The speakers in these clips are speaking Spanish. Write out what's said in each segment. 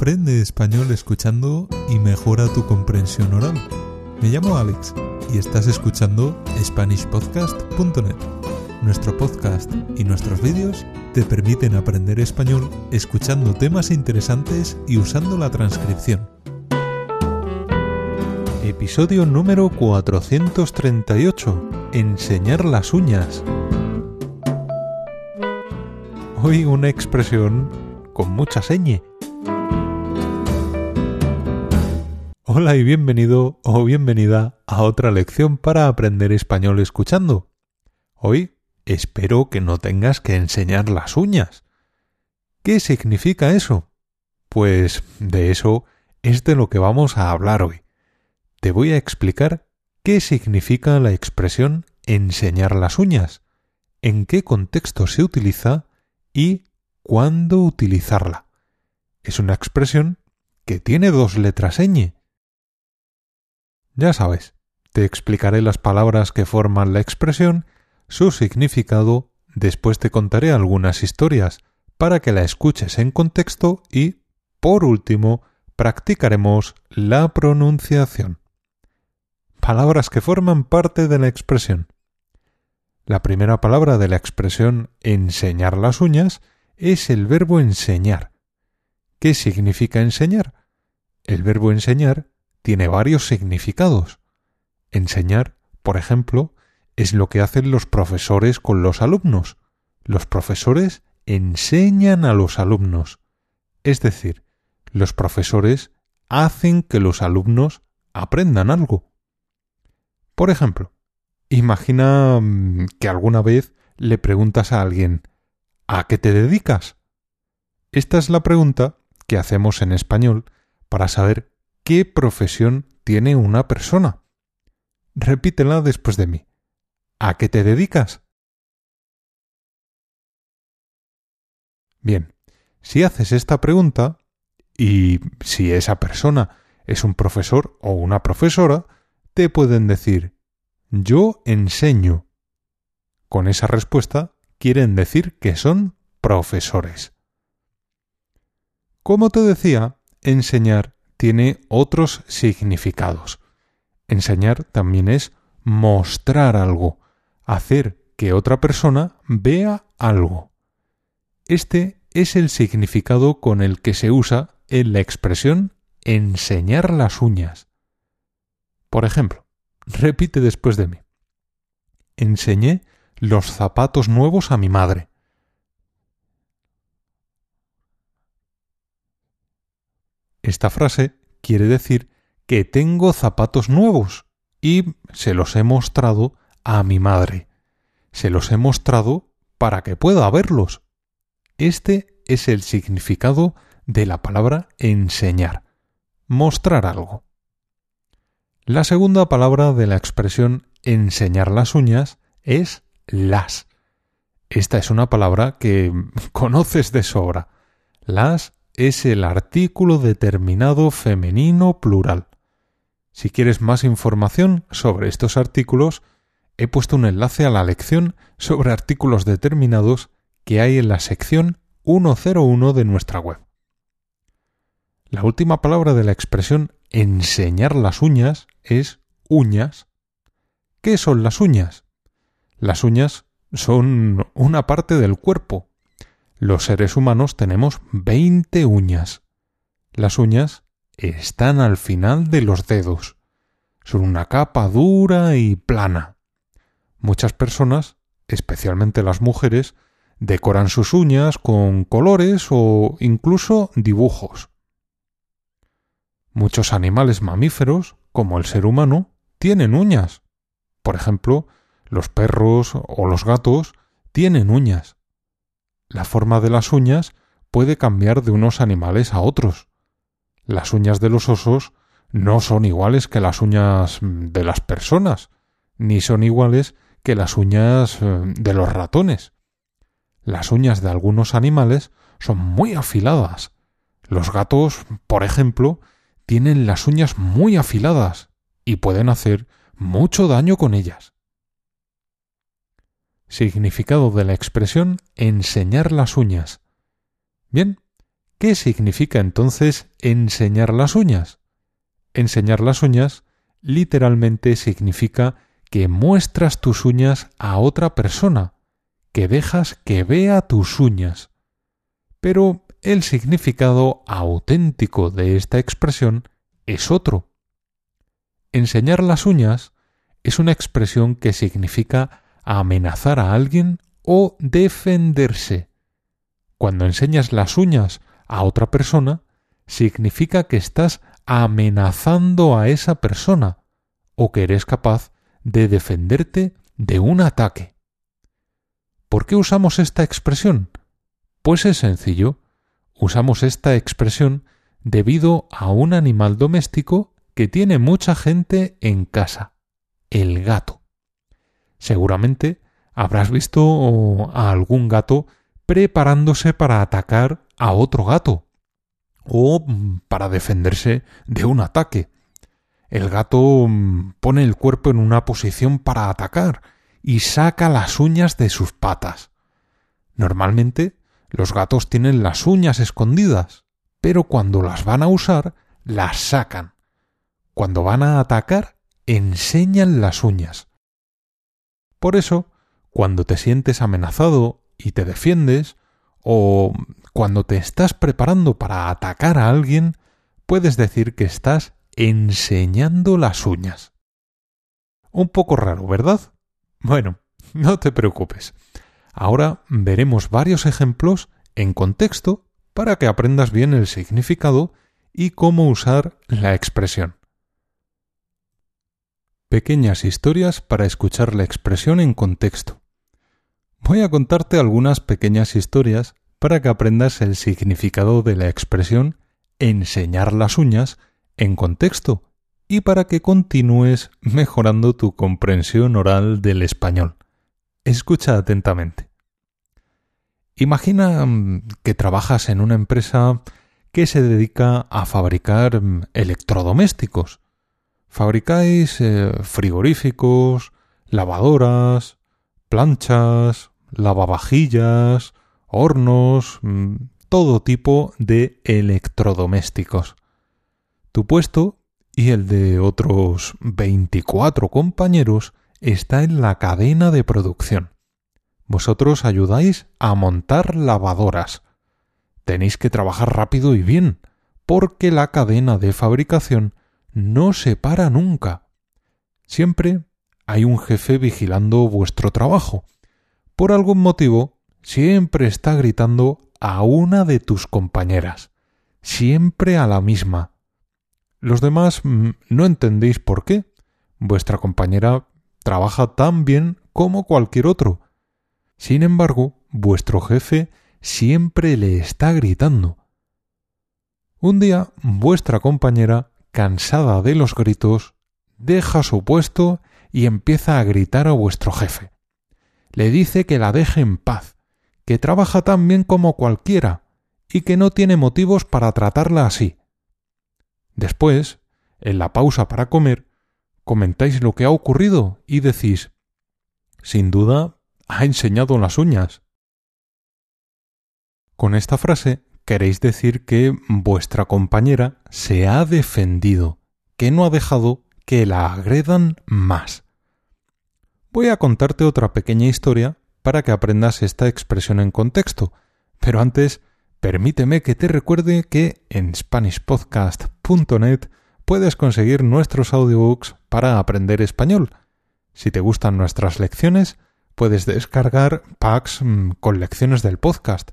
Aprende español escuchando y mejora tu comprensión oral. Me llamo Alex y estás escuchando SpanishPodcast.net. Nuestro podcast y nuestros vídeos te permiten aprender español escuchando temas interesantes y usando la transcripción. Episodio número 438. Enseñar las uñas. Hoy una expresión con mucha señe. Hola y bienvenido o bienvenida a otra lección para aprender español escuchando. Hoy espero que no tengas que enseñar las uñas. ¿Qué significa eso? Pues de eso es de lo que vamos a hablar hoy. Te voy a explicar qué significa la expresión enseñar las uñas, en qué contexto se utiliza y cuándo utilizarla. Es una expresión que tiene dos letras ñ ya sabes, te explicaré las palabras que forman la expresión, su significado, después te contaré algunas historias para que la escuches en contexto y, por último, practicaremos la pronunciación. Palabras que forman parte de la expresión. La primera palabra de la expresión enseñar las uñas es el verbo enseñar. ¿Qué significa enseñar? El verbo enseñar tiene varios significados. Enseñar, por ejemplo, es lo que hacen los profesores con los alumnos. Los profesores enseñan a los alumnos. Es decir, los profesores hacen que los alumnos aprendan algo. Por ejemplo, imagina mm, que alguna vez le preguntas a alguien ¿A qué te dedicas? Esta es la pregunta que hacemos en español para saber ¿Qué profesión tiene una persona? Repítela después de mí. ¿A qué te dedicas? Bien, si haces esta pregunta, y si esa persona es un profesor o una profesora, te pueden decir yo enseño. Con esa respuesta quieren decir que son profesores. Como te decía, enseñar tiene otros significados. Enseñar también es mostrar algo, hacer que otra persona vea algo. Este es el significado con el que se usa en la expresión enseñar las uñas. Por ejemplo, repite después de mí. Enseñé los zapatos nuevos a mi madre. Esta frase quiere decir que tengo zapatos nuevos y se los he mostrado a mi madre. Se los he mostrado para que pueda verlos. Este es el significado de la palabra enseñar, mostrar algo. La segunda palabra de la expresión enseñar las uñas es las. Esta es una palabra que conoces de sobra. Las es el artículo determinado femenino plural. Si quieres más información sobre estos artículos, he puesto un enlace a la lección sobre artículos determinados que hay en la sección 101 de nuestra web. La última palabra de la expresión enseñar las uñas es uñas. ¿Qué son las uñas? Las uñas son una parte del cuerpo, los seres humanos tenemos 20 uñas. Las uñas están al final de los dedos. Son una capa dura y plana. Muchas personas, especialmente las mujeres, decoran sus uñas con colores o incluso dibujos. Muchos animales mamíferos, como el ser humano, tienen uñas. Por ejemplo, los perros o los gatos tienen uñas la forma de las uñas puede cambiar de unos animales a otros. Las uñas de los osos no son iguales que las uñas de las personas, ni son iguales que las uñas eh, de los ratones. Las uñas de algunos animales son muy afiladas. Los gatos, por ejemplo, tienen las uñas muy afiladas y pueden hacer mucho daño con ellas. Significado de la expresión enseñar las uñas. Bien, ¿Qué significa entonces enseñar las uñas? Enseñar las uñas literalmente significa que muestras tus uñas a otra persona, que dejas que vea tus uñas. Pero el significado auténtico de esta expresión es otro. Enseñar las uñas es una expresión que significa amenazar a alguien o defenderse. Cuando enseñas las uñas a otra persona, significa que estás amenazando a esa persona o que eres capaz de defenderte de un ataque. ¿Por qué usamos esta expresión? Pues es sencillo. Usamos esta expresión debido a un animal doméstico que tiene mucha gente en casa, el gato. Seguramente habrás visto a algún gato preparándose para atacar a otro gato o para defenderse de un ataque. El gato mm, pone el cuerpo en una posición para atacar y saca las uñas de sus patas. Normalmente los gatos tienen las uñas escondidas, pero cuando las van a usar, las sacan. Cuando van a atacar, enseñan las uñas. Por eso, cuando te sientes amenazado y te defiendes, o cuando te estás preparando para atacar a alguien, puedes decir que estás enseñando las uñas. Un poco raro, ¿verdad? Bueno, no te preocupes. Ahora veremos varios ejemplos en contexto para que aprendas bien el significado y cómo usar la expresión. Pequeñas historias para escuchar la expresión en contexto. Voy a contarte algunas pequeñas historias para que aprendas el significado de la expresión enseñar las uñas en contexto y para que continúes mejorando tu comprensión oral del español. Escucha atentamente. Imagina mm, que trabajas en una empresa que se dedica a fabricar mm, electrodomésticos. Fabricáis eh, frigoríficos, lavadoras, planchas, lavavajillas, hornos, mm, todo tipo de electrodomésticos. Tu puesto y el de otros 24 compañeros está en la cadena de producción. Vosotros ayudáis a montar lavadoras. Tenéis que trabajar rápido y bien, porque la cadena de fabricación no se para nunca. Siempre hay un jefe vigilando vuestro trabajo. Por algún motivo, siempre está gritando a una de tus compañeras, siempre a la misma. Los demás mm, no entendéis por qué. Vuestra compañera trabaja tan bien como cualquier otro. Sin embargo, vuestro jefe siempre le está gritando. Un día, vuestra compañera, cansada de los gritos, deja su puesto y empieza a gritar a vuestro jefe. Le dice que la deje en paz, que trabaja tan bien como cualquiera, y que no tiene motivos para tratarla así. Después, en la pausa para comer, comentáis lo que ha ocurrido y decís Sin duda, ha enseñado las uñas. Con esta frase queréis decir que vuestra compañera se ha defendido, que no ha dejado que la agredan más. Voy a contarte otra pequeña historia para que aprendas esta expresión en contexto, pero antes permíteme que te recuerde que en SpanishPodcast.net puedes conseguir nuestros audiobooks para aprender español. Si te gustan nuestras lecciones, puedes descargar packs mm, con lecciones del podcast.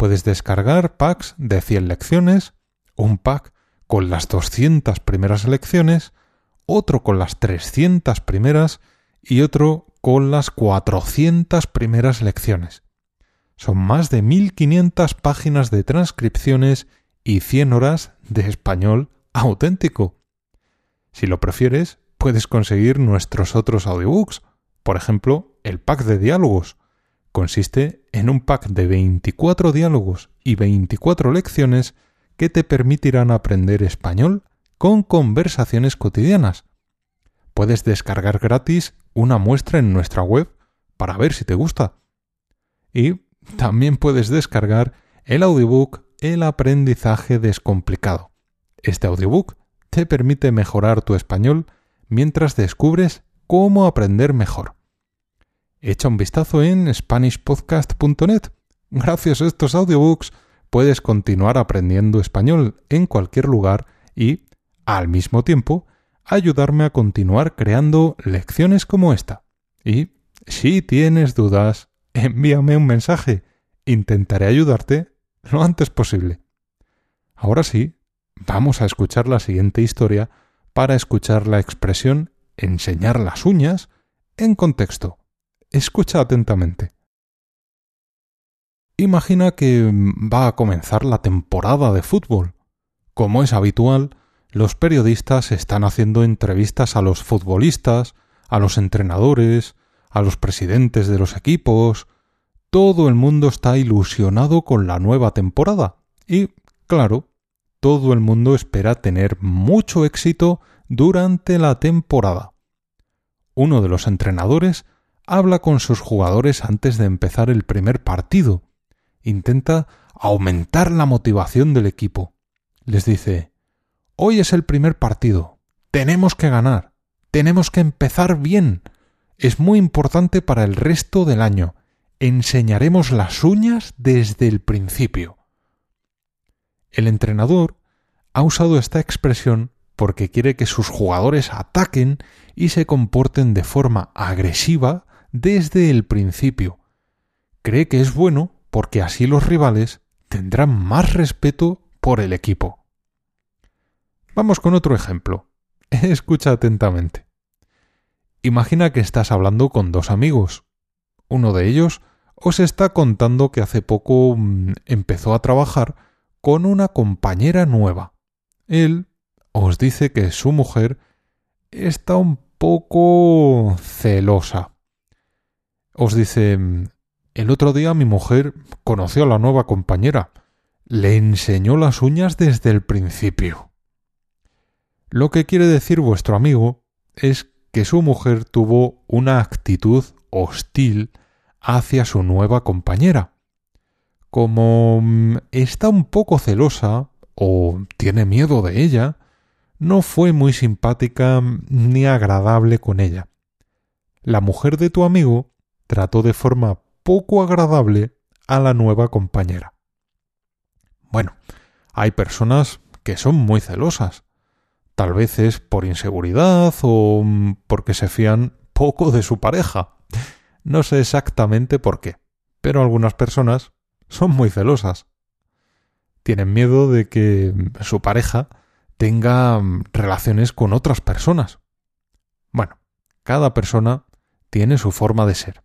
Puedes descargar packs de 100 lecciones, un pack con las 200 primeras lecciones, otro con las 300 primeras y otro con las 400 primeras lecciones. Son más de 1500 páginas de transcripciones y 100 horas de español auténtico. Si lo prefieres, puedes conseguir nuestros otros audiobooks, por ejemplo, el pack de diálogos. Consiste en un pack de 24 diálogos y 24 lecciones que te permitirán aprender español con conversaciones cotidianas. Puedes descargar gratis una muestra en nuestra web para ver si te gusta. Y también puedes descargar el audiobook El aprendizaje descomplicado. Este audiobook te permite mejorar tu español mientras descubres cómo aprender mejor. Echa un vistazo en SpanishPodcast.net. Gracias a estos audiobooks puedes continuar aprendiendo español en cualquier lugar y, al mismo tiempo, ayudarme a continuar creando lecciones como esta. Y, si tienes dudas, envíame un mensaje. Intentaré ayudarte lo antes posible. Ahora sí, vamos a escuchar la siguiente historia para escuchar la expresión enseñar las uñas en contexto. Escucha atentamente. Imagina que va a comenzar la temporada de fútbol. Como es habitual, los periodistas están haciendo entrevistas a los futbolistas, a los entrenadores, a los presidentes de los equipos. Todo el mundo está ilusionado con la nueva temporada. Y, claro, todo el mundo espera tener mucho éxito durante la temporada. Uno de los entrenadores habla con sus jugadores antes de empezar el primer partido intenta aumentar la motivación del equipo. Les dice Hoy es el primer partido. Tenemos que ganar. Tenemos que empezar bien. Es muy importante para el resto del año. Enseñaremos las uñas desde el principio. El entrenador ha usado esta expresión porque quiere que sus jugadores ataquen y se comporten de forma agresiva desde el principio. Cree que es bueno porque así los rivales tendrán más respeto por el equipo. Vamos con otro ejemplo. Escucha atentamente. Imagina que estás hablando con dos amigos. Uno de ellos os está contando que hace poco mm, empezó a trabajar con una compañera nueva. Él os dice que su mujer está un poco celosa. Os dice, el otro día mi mujer conoció a la nueva compañera. Le enseñó las uñas desde el principio. Lo que quiere decir vuestro amigo es que su mujer tuvo una actitud hostil hacia su nueva compañera. Como mm, está un poco celosa o tiene miedo de ella, no fue muy simpática ni agradable con ella. La mujer de tu amigo trató de forma poco agradable a la nueva compañera. Bueno, hay personas que son muy celosas. Tal vez es por inseguridad o porque se fían poco de su pareja. No sé exactamente por qué, pero algunas personas son muy celosas. Tienen miedo de que su pareja tenga relaciones con otras personas. Bueno, cada persona tiene su forma de ser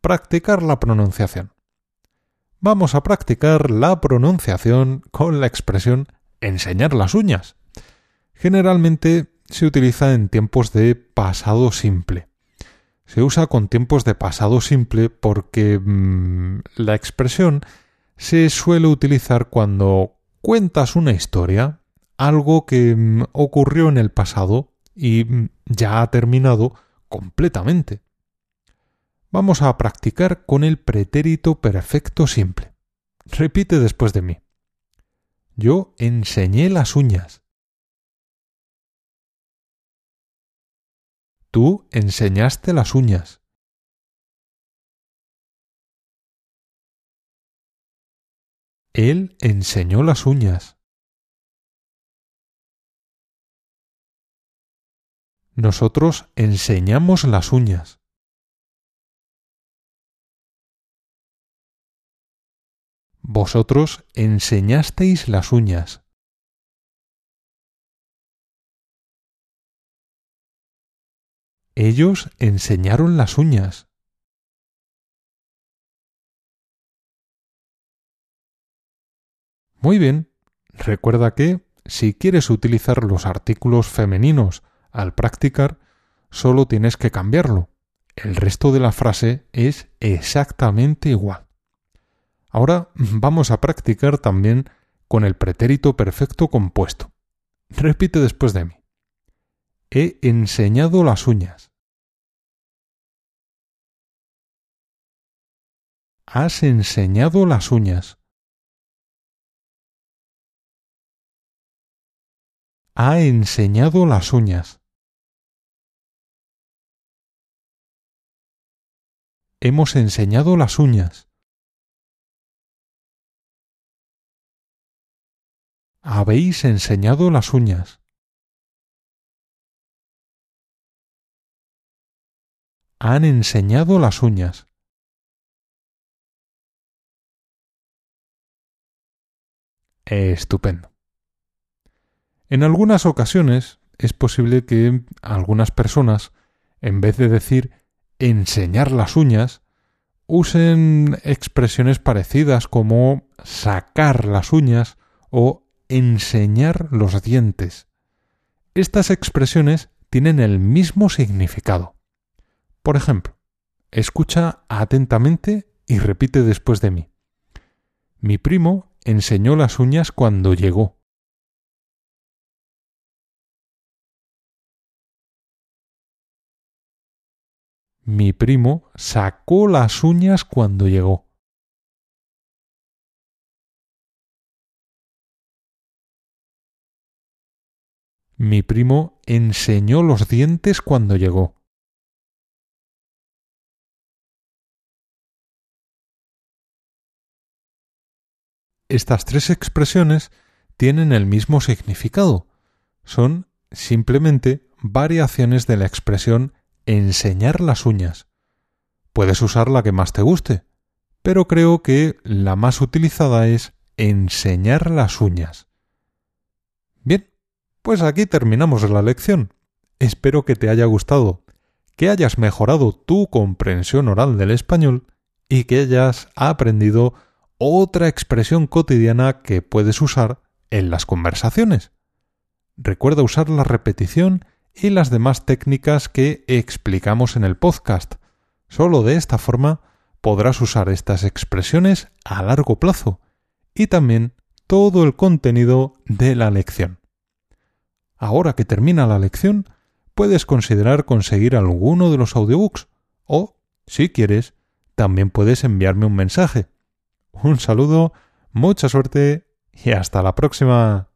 practicar la pronunciación. Vamos a practicar la pronunciación con la expresión enseñar las uñas. Generalmente se utiliza en tiempos de pasado simple. Se usa con tiempos de pasado simple porque mm, la expresión se suele utilizar cuando cuentas una historia, algo que mm, ocurrió en el pasado y mm, ya ha terminado completamente vamos a practicar con el pretérito perfecto simple. Repite después de mí. Yo enseñé las uñas. Tú enseñaste las uñas. Él enseñó las uñas. Nosotros enseñamos las uñas. Vosotros enseñasteis las uñas. Ellos enseñaron las uñas. Muy bien. Recuerda que, si quieres utilizar los artículos femeninos al practicar, solo tienes que cambiarlo. El resto de la frase es exactamente igual. Ahora vamos a practicar también con el pretérito perfecto compuesto. Repite después de mí. He enseñado las uñas. Has enseñado las uñas. Ha enseñado las uñas. Hemos enseñado las uñas. Habéis enseñado las uñas. Han enseñado las uñas. Estupendo. En algunas ocasiones es posible que algunas personas, en vez de decir enseñar las uñas, usen expresiones parecidas como sacar las uñas o enseñar los dientes. Estas expresiones tienen el mismo significado. Por ejemplo, escucha atentamente y repite después de mí. Mi primo enseñó las uñas cuando llegó. Mi primo sacó las uñas cuando llegó. Mi primo enseñó los dientes cuando llegó. Estas tres expresiones tienen el mismo significado. Son simplemente variaciones de la expresión enseñar las uñas. Puedes usar la que más te guste, pero creo que la más utilizada es enseñar las uñas. Bien, pues aquí terminamos la lección. Espero que te haya gustado, que hayas mejorado tu comprensión oral del español y que hayas aprendido otra expresión cotidiana que puedes usar en las conversaciones. Recuerda usar la repetición y las demás técnicas que explicamos en el podcast. Solo de esta forma podrás usar estas expresiones a largo plazo y también todo el contenido de la lección. Ahora que termina la lección, puedes considerar conseguir alguno de los audiobooks o, si quieres, también puedes enviarme un mensaje. Un saludo, mucha suerte y hasta la próxima.